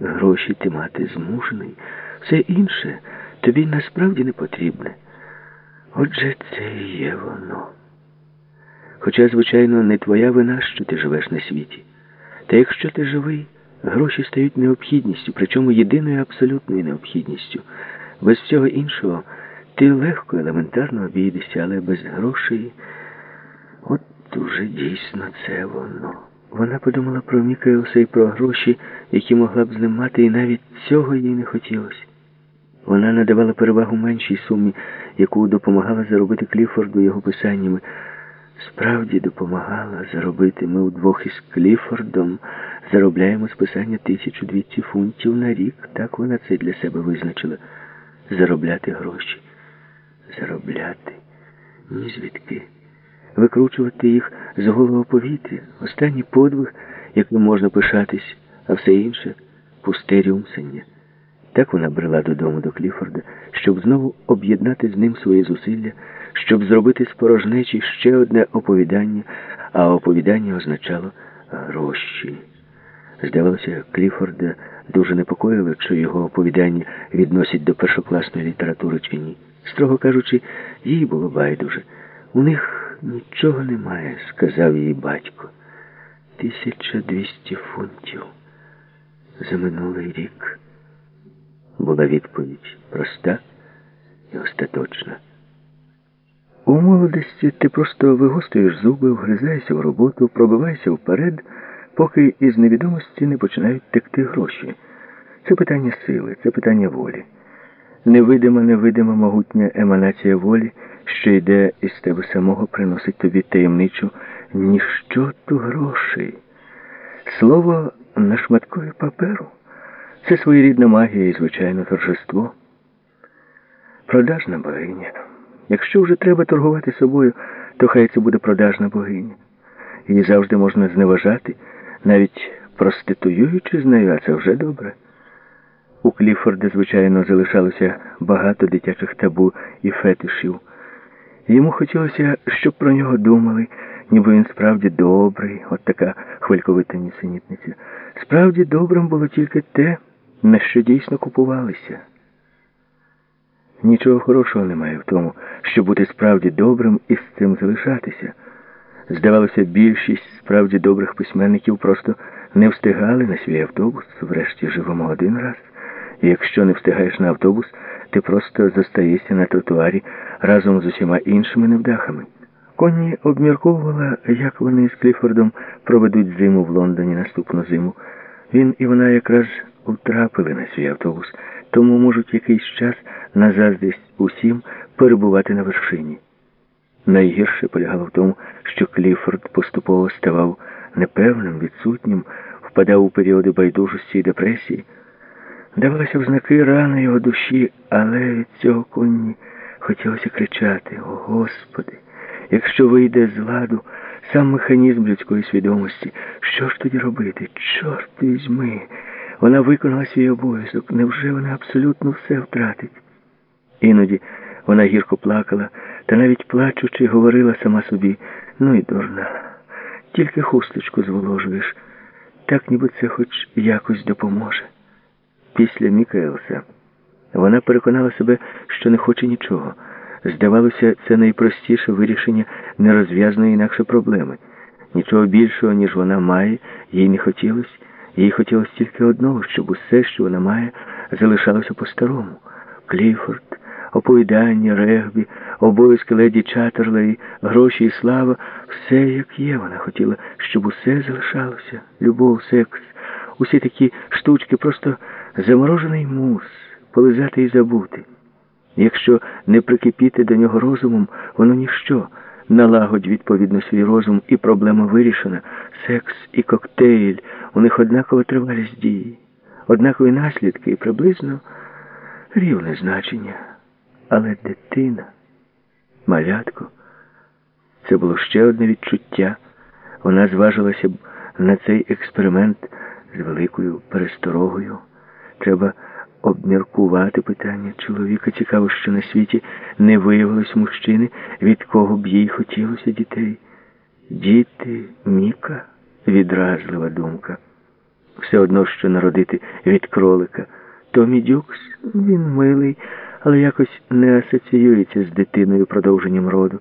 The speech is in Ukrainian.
гроші ти мати змушений. Все інше тобі насправді не потрібне. Отже, це і є воно. Хоча, звичайно, не твоя вина, що ти живеш на світі. Та якщо ти живий, гроші стають необхідністю, причому єдиною абсолютною необхідністю. Без всього іншого ти легко, елементарно обійдешся, але без грошей. От уже дійсно це воно. Вона подумала про Мікаелса і про гроші, які могла б з ним мати, і навіть цього їй не хотілося. Вона надавала перевагу меншій сумі, яку допомагала заробити Кліфорду його писаннями. Справді допомагала заробити. Ми вдвох із Кліфордом заробляємо з писання 1200 фунтів на рік. Так вона це для себе визначила. Заробляти гроші. Заробляти. Ні звідки. Викручувати їх з голого повітря. Останній подвиг, яким можна пишатись, а все інше пусте рюмсання. Так вона брела додому до Кліфорда, щоб знову об'єднати з ним свої зусилля, щоб зробити з порожнечі ще одне оповідання, а оповідання означало гроші. Здавалося, Кліфорда дуже непокоїло, чи його оповідання відносять до першокласної літератури чи ні. Строго кажучи, їй було байдуже. У них нічого немає, сказав їй батько. Тисяча двісті фунтів за минулий рік. Була відповідь проста і остаточна. У молодості ти просто вигостуєш зуби, вгризаєшся в роботу, пробиваєшся вперед, поки із невідомості не починають текти гроші. Це питання сили, це питання волі. Невидима, невидима могутня еманація волі, що йде із тебе самого, приносить тобі таємничу ніщоту грошей. Слово на шматкові паперу. Це своєрідна магія і, звичайно, торжество. Продажна богиня. Якщо вже треба торгувати собою, то хай це буде продажна богиня. Її завжди можна зневажати, навіть проституюючи з нею, а це вже добре. У Кліфорда, звичайно, залишалося багато дитячих табу і фетишів. Йому хотілося, щоб про нього думали, ніби він справді добрий, от така хвильковита нісенітниця. Справді добрим було тільки те, на що дійсно купувалися. Нічого хорошого немає в тому, щоб бути справді добрим і з цим залишатися. Здавалося, більшість справді добрих письменників просто не встигали на свій автобус, врешті живемо один раз. І якщо не встигаєш на автобус, ти просто зостаєшся на тротуарі разом з усіма іншими невдахами. Конні обмірковувала, як вони з Кліфордом проведуть зиму в Лондоні наступну зиму. Він і вона якраз втрапили на свій автобус, тому можуть якийсь час на заздрість усім перебувати на вершині. Найгірше полягало в тому, що Кліфорд поступово ставав непевним, відсутнім, впадав у періоди байдужості і депресії. Давалися взнаки рани його душі, але від цього конні хотілося кричати: О Господи! Якщо вийде з ладу сам механізм людської свідомості, що ж тоді робити? Чорт візьми! Вона виконала свій обов'язок. Невже вона абсолютно все втратить? Іноді вона гірко плакала, та навіть плачучи, говорила сама собі, ну і дурна, тільки хусточку зволожуєш, так ніби це хоч якось допоможе. Після Мікаелса вона переконала себе, що не хоче нічого. Здавалося, це найпростіше вирішення нерозв'язної інакше проблеми. Нічого більшого, ніж вона має, їй не хотілося. Їй хотілося тільки одного, щоб усе, що вона має, залишалося по-старому. Кліфорд, оповідання, регбі, обов'язки леді Чатерлей, гроші і слава, все як є. Вона хотіла, щоб усе залишалося. Любов, секс, усі такі штучки, просто заморожений мус, полизати і забути. Якщо не прикипіти до нього розумом, воно ніщо. Налагодь, відповідно, свій розум, і проблема вирішена. Секс і коктейль, у них однакова тривалість дії, однакові наслідки і приблизно рівне значення. Але дитина, малятко, це було ще одне відчуття. Вона зважилася б на цей експеримент з великою пересторогою. Треба обміркувати питання чоловіка. Цікаво, що на світі не виявилось мужчини, від кого б їй хотілося дітей. Діти, Міка, відразлива думка. Все одно, що народити від кролика. Томі Дюкс, він милий, але якось не асоціюється з дитиною продовженням роду.